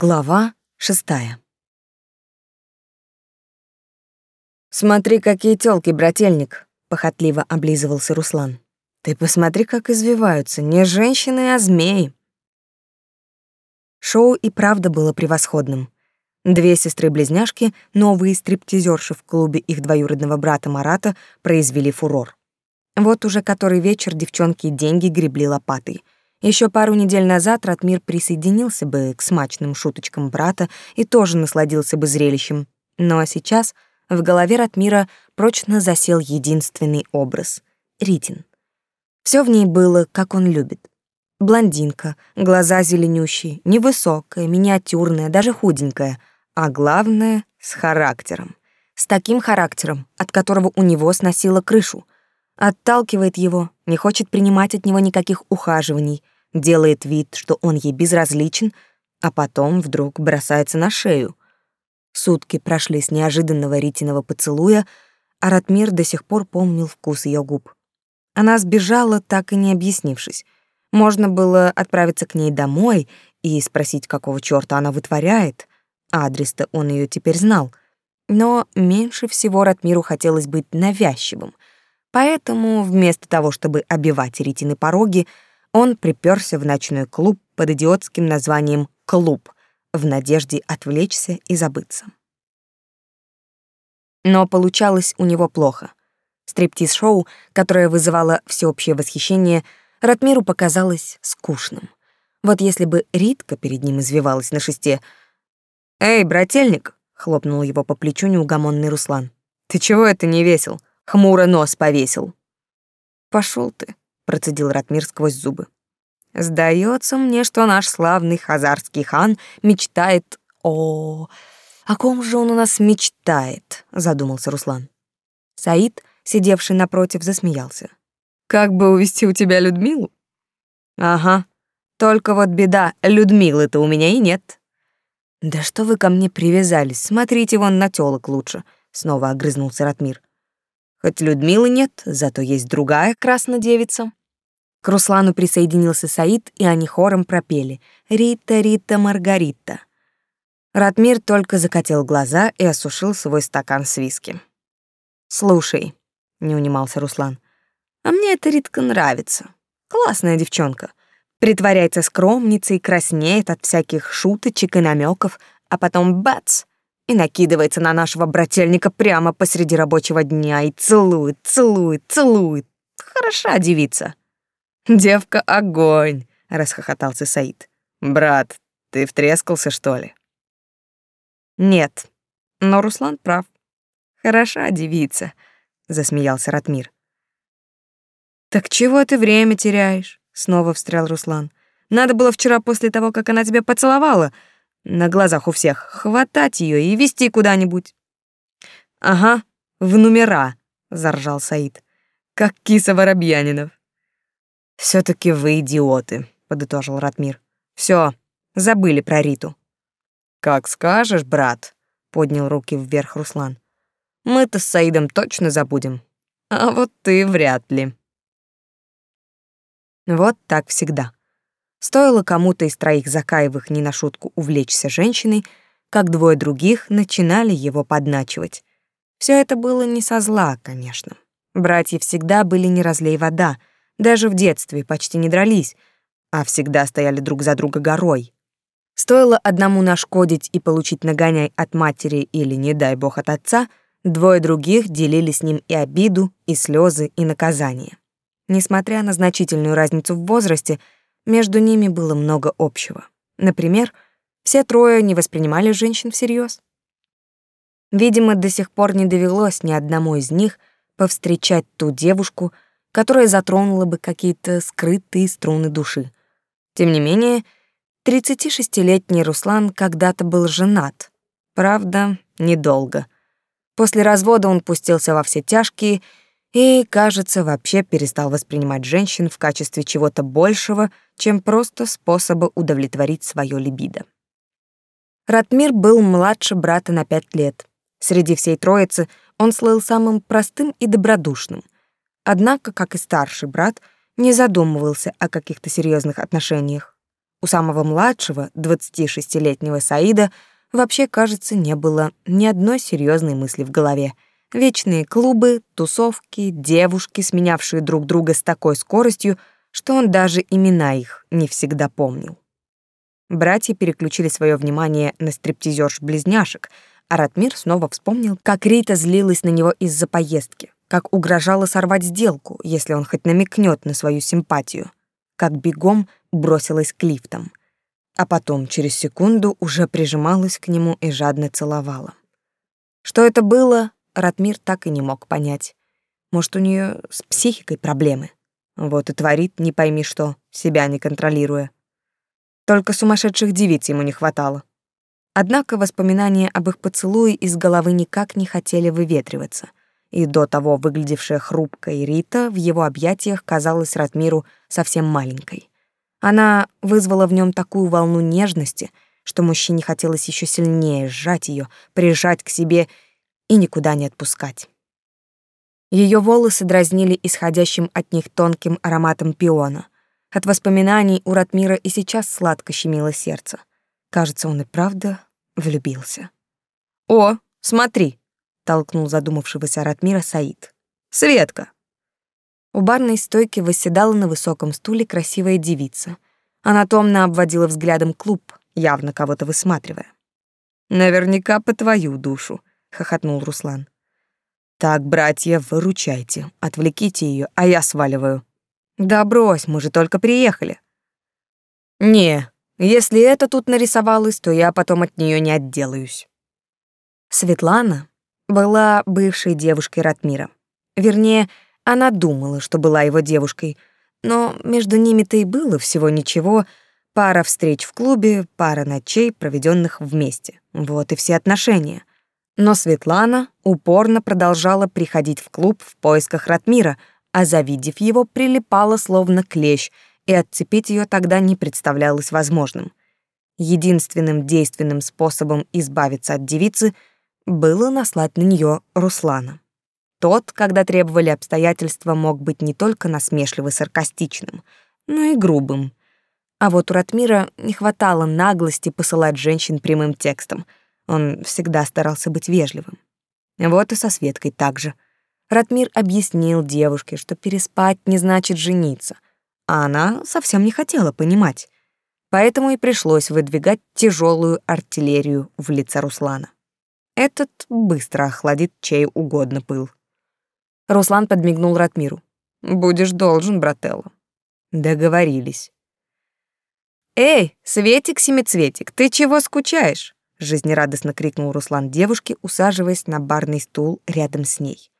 Глава шестая. «Смотри, какие тёлки, брательник!» — похотливо облизывался Руслан. «Ты посмотри, как извиваются, не женщины, а змеи!» Шоу и правда было превосходным. Две сестры-близняшки, новые стриптизерши в клубе их двоюродного брата Марата, произвели фурор. Вот уже который вечер девчонки деньги гребли лопатой — еще пару недель назад Ратмир присоединился бы к смачным шуточкам брата и тоже насладился бы зрелищем. Но сейчас в голове Ратмира прочно засел единственный образ — Ритин. Все в ней было, как он любит. Блондинка, глаза зеленющие, невысокая, миниатюрная, даже худенькая, а главное — с характером. С таким характером, от которого у него сносило крышу — Отталкивает его, не хочет принимать от него никаких ухаживаний, делает вид, что он ей безразличен, а потом вдруг бросается на шею. Сутки прошли с неожиданного Ритиного поцелуя, а Ратмир до сих пор помнил вкус ее губ. Она сбежала, так и не объяснившись. Можно было отправиться к ней домой и спросить, какого чёрта она вытворяет. Адрес-то он ее теперь знал. Но меньше всего Ратмиру хотелось быть навязчивым — Поэтому вместо того, чтобы обивать Ритины пороги, он приперся в ночной клуб под идиотским названием «Клуб» в надежде отвлечься и забыться. Но получалось у него плохо. Стриптиз-шоу, которое вызывало всеобщее восхищение, Ратмиру показалось скучным. Вот если бы Ритка перед ним извивалась на шесте. «Эй, брательник!» — хлопнул его по плечу неугомонный Руслан. «Ты чего это не весел? Хмуро нос повесил. Пошел ты, процедил Ратмир сквозь зубы. Сдается мне, что наш славный хазарский хан мечтает о... О ком же он у нас мечтает? задумался Руслан. Саид, сидевший напротив, засмеялся. Как бы увести у тебя Людмилу? Ага. Только вот беда, Людмилы-то у меня и нет. Да что вы ко мне привязались? Смотрите вон на тёлок лучше, снова огрызнулся Ратмир. Хоть Людмилы нет, зато есть другая краснодевица. К Руслану присоединился Саид, и они хором пропели «Рита, Рита, Маргарита». Ратмир только закатил глаза и осушил свой стакан с виски. «Слушай», — не унимался Руслан, — «а мне эта Ритка нравится. Классная девчонка. Притворяется скромницей, краснеет от всяких шуточек и намеков, а потом бац, и накидывается на нашего брательника прямо посреди рабочего дня и целует, целует, целует. Хороша девица. Девка огонь, расхохотался Саид. Брат, ты втрескался, что ли? Нет. Но Руслан прав. Хороша девица, засмеялся Ратмир. Так чего ты время теряешь? Снова встрял Руслан. Надо было вчера после того, как она тебя поцеловала, на глазах у всех, хватать ее и вести куда-нибудь. Ага, в номера, заржал Саид. Как киса Воробьянинов. все таки вы идиоты, подытожил Ратмир. Все, забыли про Риту. Как скажешь, брат, поднял руки вверх Руслан. Мы-то с Саидом точно забудем. А вот ты вряд ли. Вот так всегда. Стоило кому-то из троих Закаевых не на шутку увлечься женщиной, как двое других начинали его подначивать. Все это было не со зла, конечно. Братья всегда были не разлей вода, даже в детстве почти не дрались, а всегда стояли друг за друга горой. Стоило одному нашкодить и получить нагоняй от матери или, не дай бог, от отца, двое других делили с ним и обиду, и слезы, и наказание. Несмотря на значительную разницу в возрасте, между ними было много общего. Например, все трое не воспринимали женщин всерьез. Видимо, до сих пор не довелось ни одному из них повстречать ту девушку, которая затронула бы какие-то скрытые струны души. Тем не менее, 36-летний Руслан когда-то был женат. Правда, недолго. После развода он пустился во все тяжкие и, кажется, вообще перестал воспринимать женщин в качестве чего-то большего, чем просто способа удовлетворить свое либидо. Ратмир был младше брата на пять лет. Среди всей троицы он слыл самым простым и добродушным. Однако, как и старший брат, не задумывался о каких-то серьезных отношениях. У самого младшего, 26-летнего Саида, вообще, кажется, не было ни одной серьезной мысли в голове. Вечные клубы, тусовки, девушки, сменявшие друг друга с такой скоростью, что он даже имена их не всегда помнил. Братья переключили свое внимание на стриптизерш-близняшек, а Ратмир снова вспомнил, как Рита злилась на него из-за поездки, как угрожала сорвать сделку, если он хоть намекнет на свою симпатию, как бегом бросилась к лифтам, а потом через секунду уже прижималась к нему и жадно целовала. Что это было, Ратмир так и не мог понять. Может, у нее с психикой проблемы. Вот и творит не пойми что, себя не контролируя. Только сумасшедших девиц ему не хватало. Однако воспоминания об их поцелуе из головы никак не хотели выветриваться, и до того выглядевшая хрупкой Рита в его объятиях казалась Ратмиру совсем маленькой. Она вызвала в нем такую волну нежности, что мужчине хотелось еще сильнее сжать ее, прижать к себе и никуда не отпускать. Ее волосы дразнили исходящим от них тонким ароматом пиона. От воспоминаний у Ратмира и сейчас сладко щемило сердце. Кажется, он и правда влюбился. «О, смотри!» — толкнул задумавшегося Ратмира Саид. «Светка!» У барной стойки восседала на высоком стуле красивая девица. Она томно обводила взглядом клуб, явно кого-то высматривая. «Наверняка по твою душу», — хохотнул Руслан. «Так, братья, выручайте, отвлеките ее, а я сваливаю». «Да брось, мы же только приехали». «Не, если это тут нарисовалось, то я потом от нее не отделаюсь». Светлана была бывшей девушкой Ратмира. Вернее, она думала, что была его девушкой, но между ними-то и было всего ничего, пара встреч в клубе, пара ночей, проведенных вместе. Вот и все отношения. Но Светлана упорно продолжала приходить в клуб в поисках Ратмира, а завидев его, прилипала словно клещ, и отцепить ее тогда не представлялось возможным. Единственным действенным способом избавиться от девицы было наслать на нее Руслана. Тот, когда требовали обстоятельства, мог быть не только насмешливо саркастичным, но и грубым. А вот у Ратмира не хватало наглости посылать женщин прямым текстом — он всегда старался быть вежливым. Вот и со Светкой так же. Ратмир объяснил девушке, что переспать не значит жениться, а она совсем не хотела понимать. Поэтому и пришлось выдвигать тяжелую артиллерию в лице Руслана. Этот быстро охладит чей угодно пыл. Руслан подмигнул Ратмиру. «Будешь должен, брателло». Договорились. «Эй, Светик-семицветик, ты чего скучаешь?» Жизнерадостно крикнул Руслан девушке, усаживаясь на барный стул рядом с ней.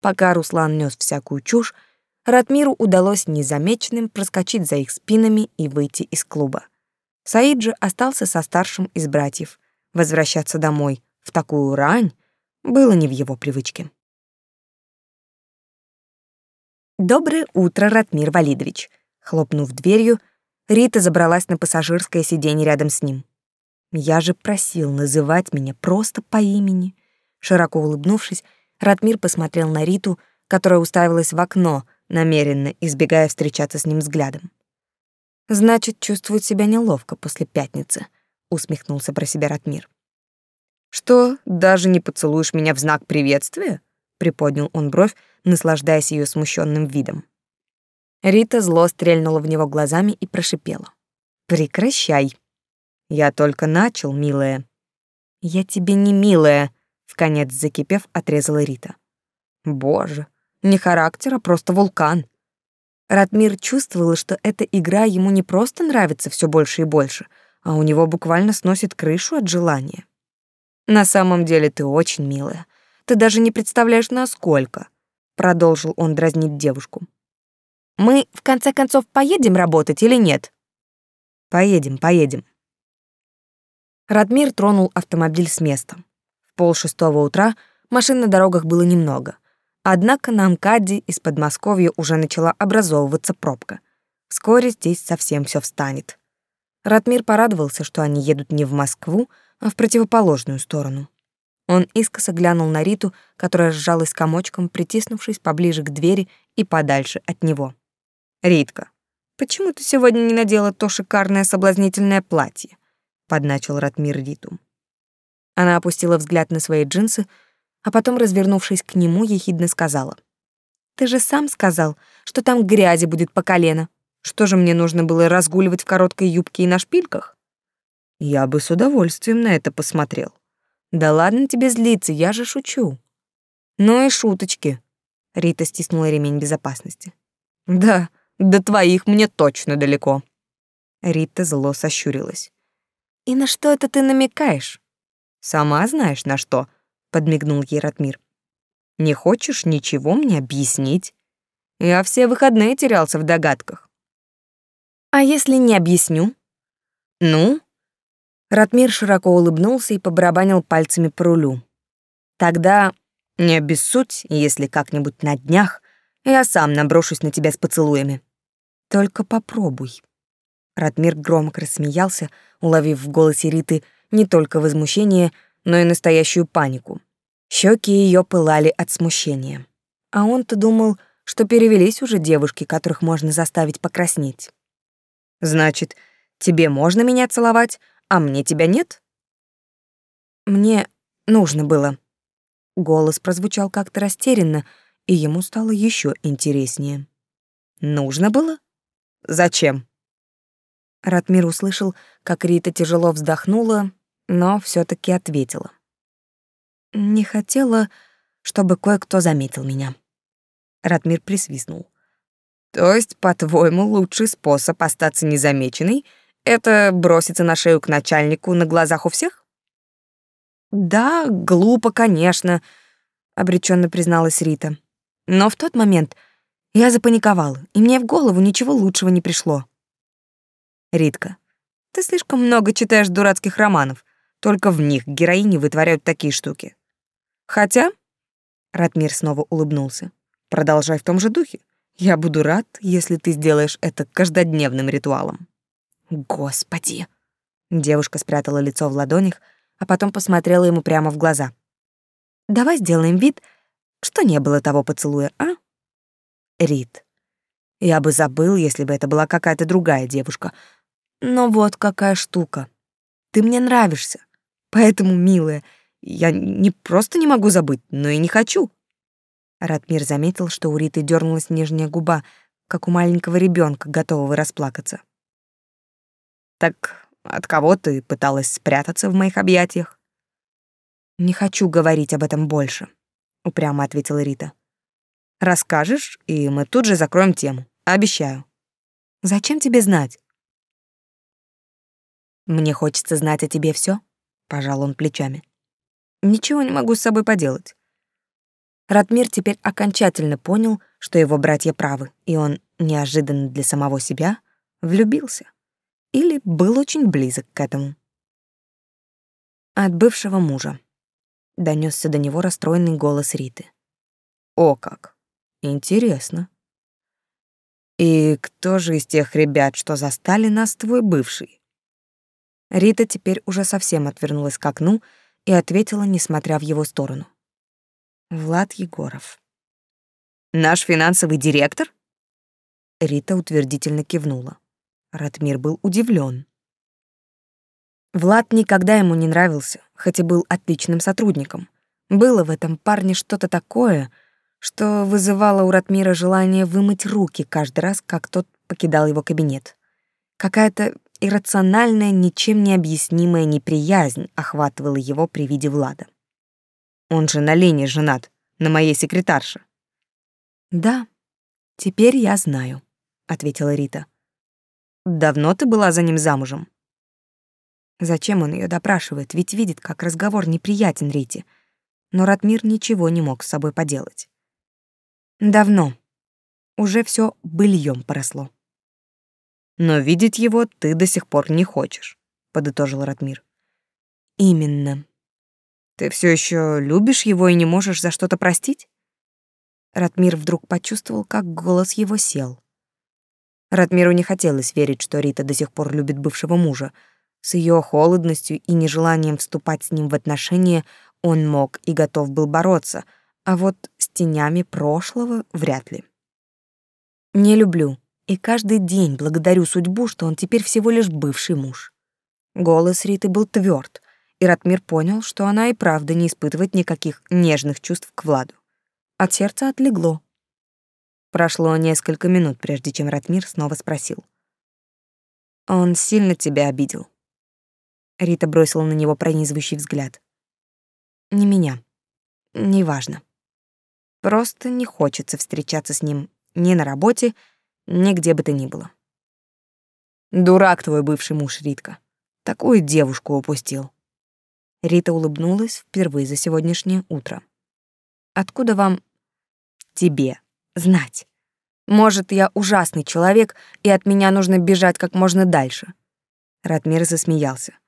Пока Руслан нес всякую чушь, Ратмиру удалось незамеченным проскочить за их спинами и выйти из клуба. Саид же остался со старшим из братьев. Возвращаться домой в такую рань было не в его привычке. «Доброе утро, Ратмир Валидович!» Хлопнув дверью, Рита забралась на пассажирское сиденье рядом с ним. Я же просил называть меня просто по имени. Широко улыбнувшись, Ратмир посмотрел на Риту, которая уставилась в окно, намеренно избегая встречаться с ним взглядом. Значит, чувствует себя неловко после пятницы, усмехнулся про себя Ратмир. Что, даже не поцелуешь меня в знак приветствия? приподнял он бровь, наслаждаясь ее смущенным видом. Рита зло стрельнула в него глазами и прошипела: "Прекращай". Я только начал, милая. Я тебе не милая, вконец закипев, отрезала Рита. Боже, не характер, а просто вулкан. Ратмир чувствовал, что эта игра ему не просто нравится все больше и больше, а у него буквально сносит крышу от желания. На самом деле ты очень милая. Ты даже не представляешь, насколько, продолжил он дразнить девушку. Мы в конце концов поедем работать или нет? Поедем, поедем. Радмир тронул автомобиль с места. В полшестого утра машин на дорогах было немного. Однако на МКАДе из Подмосковья уже начала образовываться пробка. Вскоре здесь совсем все встанет. Радмир порадовался, что они едут не в Москву, а в противоположную сторону. Он искоса глянул на Риту, которая сжалась комочком, притиснувшись поближе к двери и подальше от него. «Ритка, почему ты сегодня не надела то шикарное соблазнительное платье?» — подначил Ратмир Риту. Она опустила взгляд на свои джинсы, а потом, развернувшись к нему, ехидно сказала. «Ты же сам сказал, что там грязи будет по колено. Что же мне нужно было разгуливать в короткой юбке и на шпильках?» «Я бы с удовольствием на это посмотрел». «Да ладно тебе злиться, я же шучу». «Ну и шуточки», — Рита стиснула ремень безопасности. «Да, до твоих мне точно далеко». Рита зло сощурилась. «И на что это ты намекаешь?» «Сама знаешь, на что», — подмигнул ей Ратмир. «Не хочешь ничего мне объяснить? Я все выходные терялся в догадках». «А если не объясню?» «Ну?» Ратмир широко улыбнулся и побарабанил пальцами по рулю. «Тогда не обессудь, если как-нибудь на днях я сам наброшусь на тебя с поцелуями. Только попробуй». Ратмир громко рассмеялся, уловив в голосе Риты не только возмущение, но и настоящую панику. Щеки ее пылали от смущения. А он-то думал, что перевелись уже девушки, которых можно заставить покраснеть. «Значит, тебе можно меня целовать, а мне тебя нет?» «Мне нужно было». Голос прозвучал как-то растерянно, и ему стало еще интереснее. «Нужно было? Зачем?» Ратмир услышал, как Рита тяжело вздохнула, но все таки ответила. «Не хотела, чтобы кое-кто заметил меня». Ратмир присвистнул. «То есть, по-твоему, лучший способ остаться незамеченной — это броситься на шею к начальнику на глазах у всех?» «Да, глупо, конечно», — обреченно призналась Рита. «Но в тот момент я запаниковала, и мне в голову ничего лучшего не пришло». Ритка, ты слишком много читаешь дурацких романов. Только в них героини вытворяют такие штуки. Хотя, Ратмир снова улыбнулся. Продолжай в том же духе. Я буду рад, если ты сделаешь это каждодневным ритуалом. Господи. Девушка спрятала лицо в ладонях, а потом посмотрела ему прямо в глаза. Давай сделаем вид, что не было того поцелуя, а? Рит. Я бы забыл, если бы это была какая-то другая девушка, но вот какая штука. Ты мне нравишься. Поэтому, милая, я не просто не могу забыть, но и не хочу. Ратмир заметил, что у Риты дернулась нижняя губа, как у маленького ребенка, готового расплакаться. Так от кого ты пыталась спрятаться в моих объятиях? Не хочу говорить об этом больше, упрямо ответила Рита. Расскажешь, и мы тут же закроем тему. Обещаю. Зачем тебе знать? Мне хочется знать о тебе все, пожал он плечами. Ничего не могу с собой поделать. Ратмир теперь окончательно понял, что его братья правы, и он неожиданно для самого себя влюбился или был очень близок к этому. От бывшего мужа донесся до него расстроенный голос Риты. О как! Интересно. И кто же из тех ребят, что застали нас, твой бывший? Рита теперь уже совсем отвернулась к окну и ответила, несмотря в его сторону. Влад Егоров. Наш финансовый директор? Рита утвердительно кивнула. Ратмир был удивлен. Влад никогда ему не нравился, хотя был отличным сотрудником. Было в этом парне что-то такое, что вызывало у Ратмира желание вымыть руки каждый раз, как тот покидал его кабинет. Какая-то Иррациональная, ничем не объяснимая неприязнь охватывала его при виде Влада. Он же на Лене женат, на моей секретарше. Да, теперь я знаю, ответила Рита. Давно ты была за ним замужем? Зачем он ее допрашивает, ведь видит, как разговор неприятен Рите. Но Ратмир ничего не мог с собой поделать. Давно. Уже все быльем поросло. Но видеть его ты до сих пор не хочешь, подытожил Ратмир. Именно. Ты все еще любишь его и не можешь за что-то простить? Ратмир вдруг почувствовал, как голос его сел. Ратмиру не хотелось верить, что Рита до сих пор любит бывшего мужа. С ее холодностью и нежеланием вступать с ним в отношения он мог и готов был бороться, а вот с тенями прошлого вряд ли. «Не люблю», И каждый день благодарю судьбу, что он теперь всего лишь бывший муж. Голос Риты был тверд, и Ратмир понял, что она и правда не испытывает никаких нежных чувств к Владу. От сердца отлегло. Прошло несколько минут, прежде чем Ратмир снова спросил. «Он сильно тебя обидел?» Рита бросила на него пронизывающий взгляд. «Не меня. Неважно. Просто не хочется встречаться с ним ни на работе, ни где бы то ни было». «Дурак твой бывший муж, Ритка. Такую девушку упустил». Рита улыбнулась впервые за сегодняшнее утро. «Откуда вам...» «Тебе знать. Может, я ужасный человек, и от меня нужно бежать как можно дальше». Ратмир засмеялся.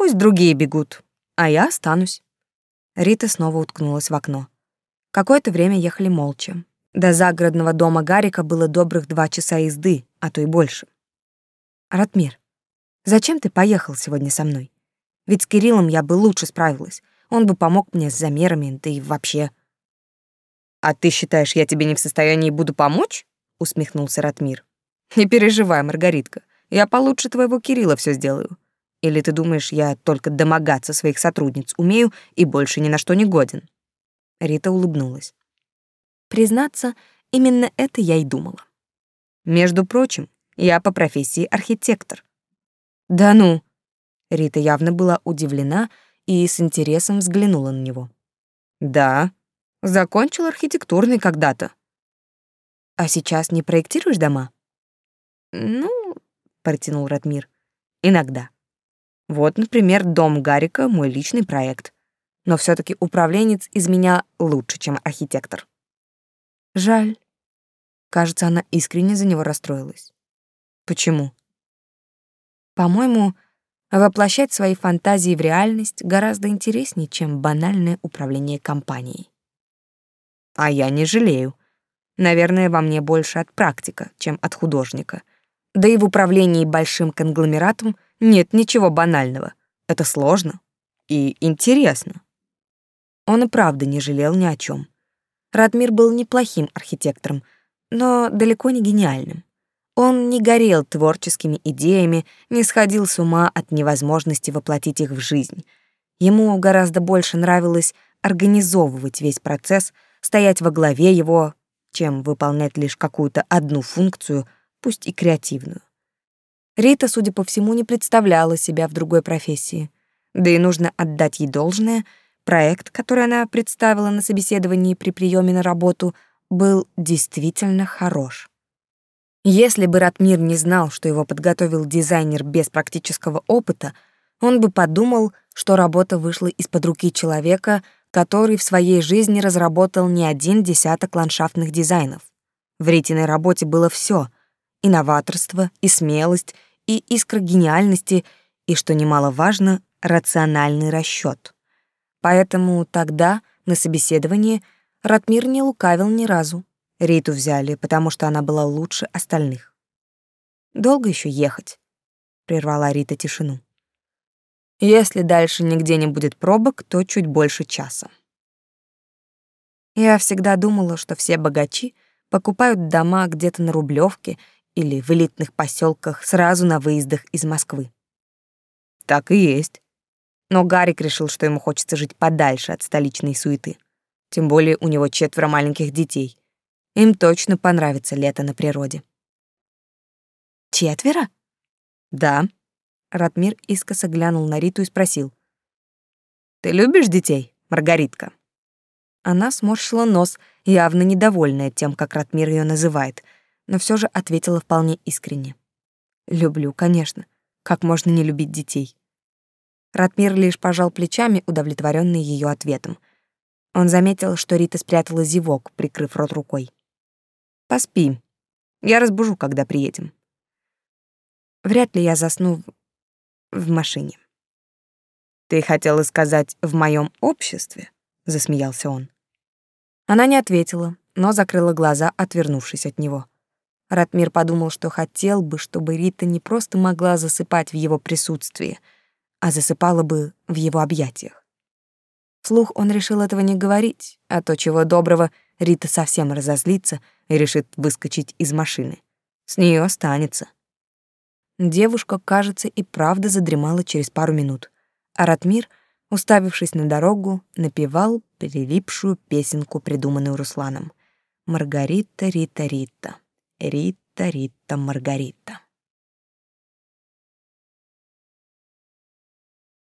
Пусть другие бегут, а я останусь. Рита снова уткнулась в окно. Какое-то время ехали молча. До загородного дома Гарика было добрых два часа езды, а то и больше. Ратмир, зачем ты поехал сегодня со мной? Ведь с Кириллом я бы лучше справилась. Он бы помог мне с замерами, да и вообще. А ты считаешь, я тебе не в состоянии буду помочь? усмехнулся Ратмир. Не переживай, Маргаритка. Я получше твоего Кирилла все сделаю. Или ты думаешь, я только домогаться своих сотрудниц умею и больше ни на что не годен?» Рита улыбнулась. Признаться, именно это я и думала. Между прочим, я по профессии архитектор. Да ну. Рита явно была удивлена и с интересом взглянула на него. Да, закончил архитектурный когда-то. А сейчас не проектируешь дома? Ну, протянул Ратмир. Иногда. Вот, например, дом Гарика — мой личный проект. Но все таки управленец из меня лучше, чем архитектор. Жаль. Кажется, она искренне за него расстроилась. Почему? По-моему, воплощать свои фантазии в реальность гораздо интереснее, чем банальное управление компанией. А я не жалею. Наверное, во мне больше от практика, чем от художника. Да и в управлении большим конгломератом — нет ничего банального. Это сложно и интересно. Он и правда не жалел ни о чем. Радмир был неплохим архитектором, но далеко не гениальным. Он не горел творческими идеями, не сходил с ума от невозможности воплотить их в жизнь. Ему гораздо больше нравилось организовывать весь процесс, стоять во главе его, чем выполнять лишь какую-то одну функцию, пусть и креативную. Рита, судя по всему, не представляла себя в другой профессии. Да и нужно отдать ей должное, проект, который она представила на собеседовании при приеме на работу, был действительно хорош. Если бы Ратмир не знал, что его подготовил дизайнер без практического опыта, он бы подумал, что работа вышла из-под руки человека, который в своей жизни разработал не один десяток ландшафтных дизайнов. В Ритиной работе было все: и новаторство, и смелость, и искра гениальности, и, что немаловажно, рациональный расчет. Поэтому тогда, на собеседовании, Ратмир не лукавил ни разу. Риту взяли, потому что она была лучше остальных. «Долго еще ехать?» — прервала Рита тишину. «Если дальше нигде не будет пробок, то чуть больше часа». Я всегда думала, что все богачи покупают дома где-то на Рублевке или в элитных поселках сразу на выездах из Москвы. Так и есть. Но Гарик решил, что ему хочется жить подальше от столичной суеты. Тем более у него четверо маленьких детей. Им точно понравится лето на природе. Четверо? Да. Ратмир искоса глянул на Риту и спросил. Ты любишь детей, Маргаритка? Она сморщила нос, явно недовольная тем, как Ратмир ее называет — но все же ответила вполне искренне. «Люблю, конечно. Как можно не любить детей?» Ратмир лишь пожал плечами, удовлетворенный ее ответом. Он заметил, что Рита спрятала зевок, прикрыв рот рукой. «Поспи. Я разбужу, когда приедем». Вряд ли я засну в, в машине. «Ты хотела сказать «в моем обществе»?» — засмеялся он. Она не ответила, но закрыла глаза, отвернувшись от него. Ратмир подумал, что хотел бы, чтобы Рита не просто могла засыпать в его присутствии, а засыпала бы в его объятиях. Вслух он решил этого не говорить, а то чего доброго Рита совсем разозлится и решит выскочить из машины. С нее останется. Девушка, кажется, и правда задремала через пару минут. А Ратмир, уставившись на дорогу, напевал прилипшую песенку, придуманную Русланом. «Маргарита, Рита, Рита, Рита, Рита, Маргарита».